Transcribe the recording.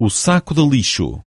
o saco de lixo.